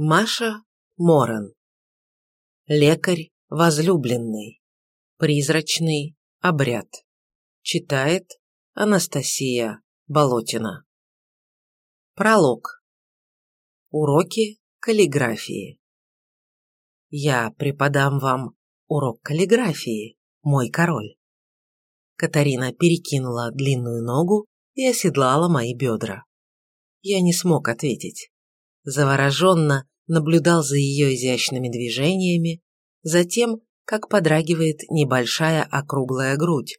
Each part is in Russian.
Маша Моран. Лекарь возлюбленный. Призрачный обряд. Читает Анастасия Болотина. Пролог. Уроки каллиграфии. Я преподам вам урок каллиграфии, мой король. Катарина перекинула длинную ногу и оседлала мои бедра. Я не смог ответить завороженно наблюдал за ее изящными движениями, за тем, как подрагивает небольшая округлая грудь,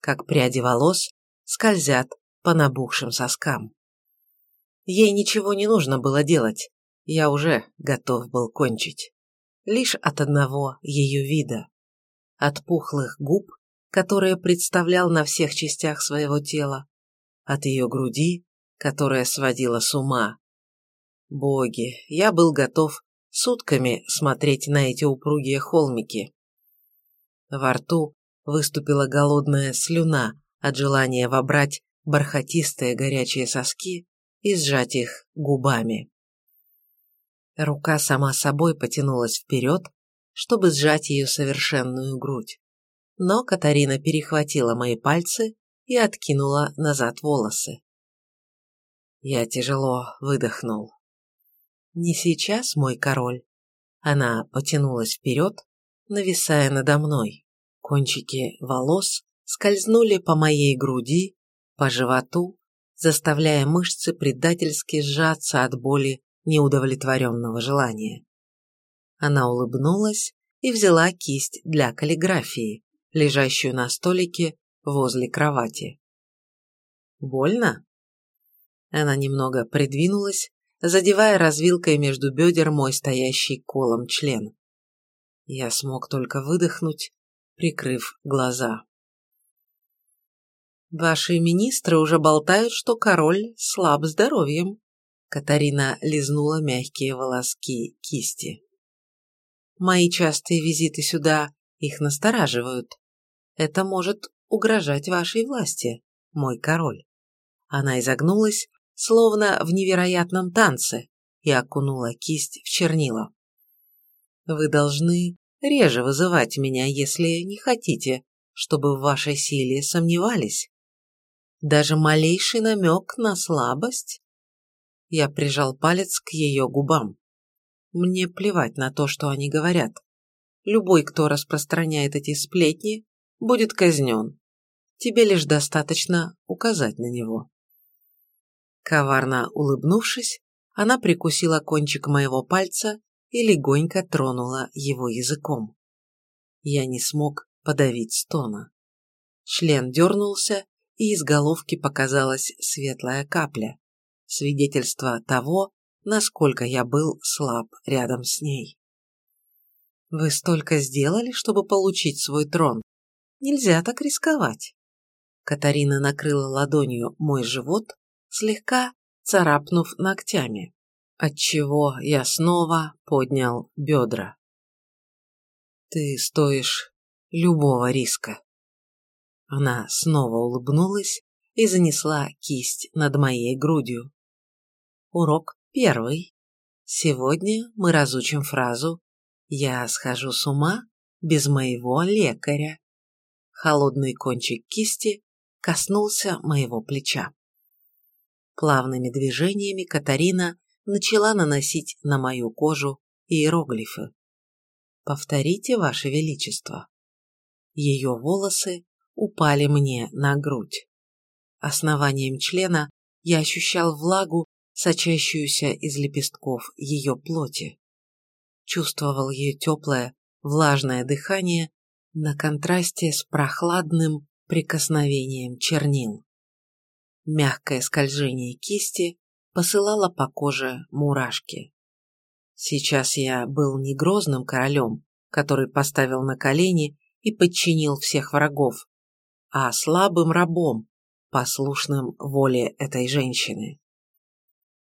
как пряди волос скользят по набухшим соскам. Ей ничего не нужно было делать, я уже готов был кончить. Лишь от одного ее вида. От пухлых губ, которые представлял на всех частях своего тела, от ее груди, которая сводила с ума, Боги, я был готов сутками смотреть на эти упругие холмики. Во рту выступила голодная слюна от желания вобрать бархатистые горячие соски и сжать их губами. Рука сама собой потянулась вперед, чтобы сжать ее совершенную грудь. Но Катарина перехватила мои пальцы и откинула назад волосы. Я тяжело выдохнул. «Не сейчас, мой король». Она потянулась вперед, нависая надо мной. Кончики волос скользнули по моей груди, по животу, заставляя мышцы предательски сжаться от боли неудовлетворенного желания. Она улыбнулась и взяла кисть для каллиграфии, лежащую на столике возле кровати. «Больно?» Она немного придвинулась задевая развилкой между бедер мой стоящий колом член. Я смог только выдохнуть, прикрыв глаза. «Ваши министры уже болтают, что король слаб здоровьем», Катарина лизнула мягкие волоски кисти. «Мои частые визиты сюда их настораживают. Это может угрожать вашей власти, мой король». Она изогнулась, словно в невероятном танце, и окунула кисть в чернила. «Вы должны реже вызывать меня, если не хотите, чтобы в вашей силе сомневались. Даже малейший намек на слабость?» Я прижал палец к ее губам. Мне плевать на то, что они говорят. Любой, кто распространяет эти сплетни, будет казнен. Тебе лишь достаточно указать на него. Коварно улыбнувшись, она прикусила кончик моего пальца и легонько тронула его языком. Я не смог подавить стона. Член дернулся, и из головки показалась светлая капля, свидетельство того, насколько я был слаб рядом с ней. «Вы столько сделали, чтобы получить свой трон. Нельзя так рисковать». Катарина накрыла ладонью мой живот, слегка царапнув ногтями, отчего я снова поднял бедра. «Ты стоишь любого риска». Она снова улыбнулась и занесла кисть над моей грудью. Урок первый. Сегодня мы разучим фразу «Я схожу с ума без моего лекаря». Холодный кончик кисти коснулся моего плеча. Плавными движениями Катарина начала наносить на мою кожу иероглифы. «Повторите, Ваше Величество». Ее волосы упали мне на грудь. Основанием члена я ощущал влагу, сочащуюся из лепестков ее плоти. Чувствовал ее теплое, влажное дыхание на контрасте с прохладным прикосновением чернил. Мягкое скольжение кисти посылало по коже мурашки. Сейчас я был не грозным королем, который поставил на колени и подчинил всех врагов, а слабым рабом, послушным воле этой женщины.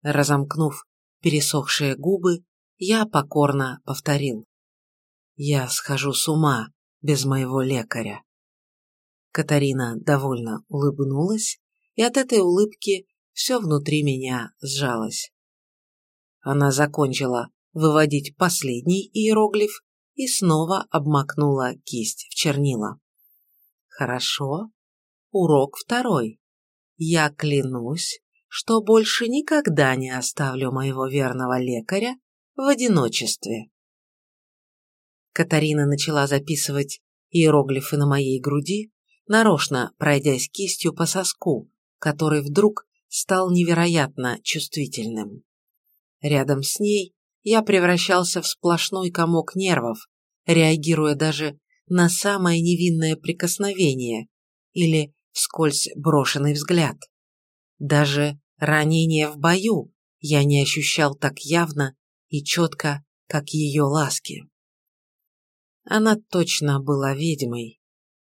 Разомкнув пересохшие губы, я покорно повторил. «Я схожу с ума без моего лекаря». Катарина довольно улыбнулась и от этой улыбки все внутри меня сжалось. Она закончила выводить последний иероглиф и снова обмакнула кисть в чернила. Хорошо. Урок второй. Я клянусь, что больше никогда не оставлю моего верного лекаря в одиночестве. Катарина начала записывать иероглифы на моей груди, нарочно пройдясь кистью по соску, который вдруг стал невероятно чувствительным. Рядом с ней я превращался в сплошной комок нервов, реагируя даже на самое невинное прикосновение или вскользь брошенный взгляд. Даже ранение в бою я не ощущал так явно и четко, как ее ласки. Она точно была ведьмой.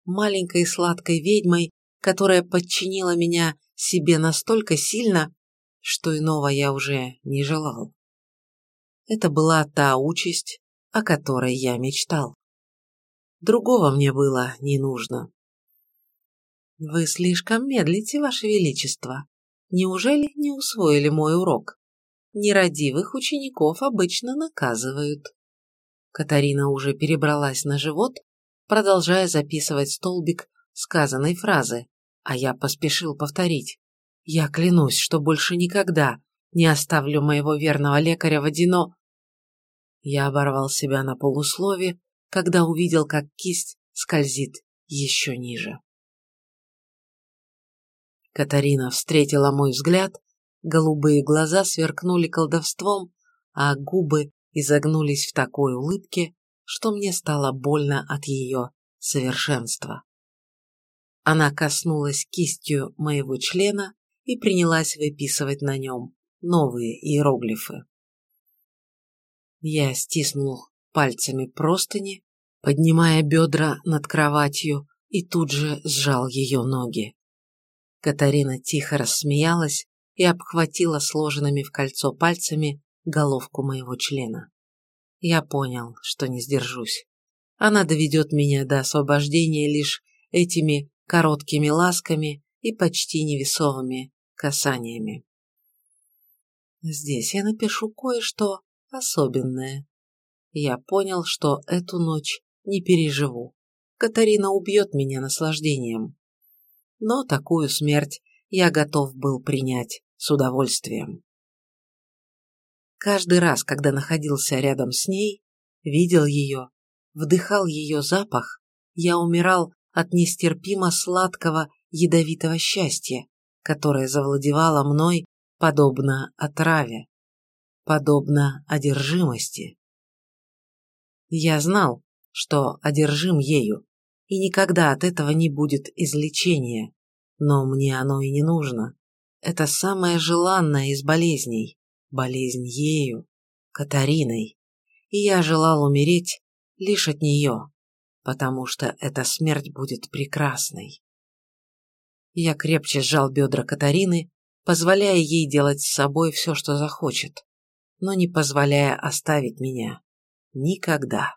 Маленькой сладкой ведьмой, которая подчинила меня себе настолько сильно, что иного я уже не желал. Это была та участь, о которой я мечтал. Другого мне было не нужно. «Вы слишком медлите, Ваше Величество. Неужели не усвоили мой урок? Нерадивых учеников обычно наказывают». Катарина уже перебралась на живот, продолжая записывать столбик сказанной фразы, а я поспешил повторить. «Я клянусь, что больше никогда не оставлю моего верного лекаря в одино...» Я оборвал себя на полуслове, когда увидел, как кисть скользит еще ниже. Катарина встретила мой взгляд, голубые глаза сверкнули колдовством, а губы изогнулись в такой улыбке, что мне стало больно от ее совершенства. Она коснулась кистью моего члена и принялась выписывать на нем новые иероглифы. Я стиснул пальцами простыни, поднимая бедра над кроватью, и тут же сжал ее ноги. Катарина тихо рассмеялась и обхватила сложенными в кольцо пальцами головку моего члена. Я понял, что не сдержусь. Она доведет меня до освобождения лишь этими короткими ласками и почти невесовыми касаниями. Здесь я напишу кое-что особенное. Я понял, что эту ночь не переживу. Катарина убьет меня наслаждением. Но такую смерть я готов был принять с удовольствием. Каждый раз, когда находился рядом с ней, видел ее, вдыхал ее запах, я умирал от нестерпимо сладкого ядовитого счастья, которое завладевало мной подобно отраве, подобно одержимости. Я знал, что одержим ею, и никогда от этого не будет излечения, но мне оно и не нужно. Это самое желанное из болезней, болезнь ею, Катариной, и я желал умереть лишь от нее, потому что эта смерть будет прекрасной. Я крепче сжал бедра Катарины, позволяя ей делать с собой все, что захочет, но не позволяя оставить меня. Никогда.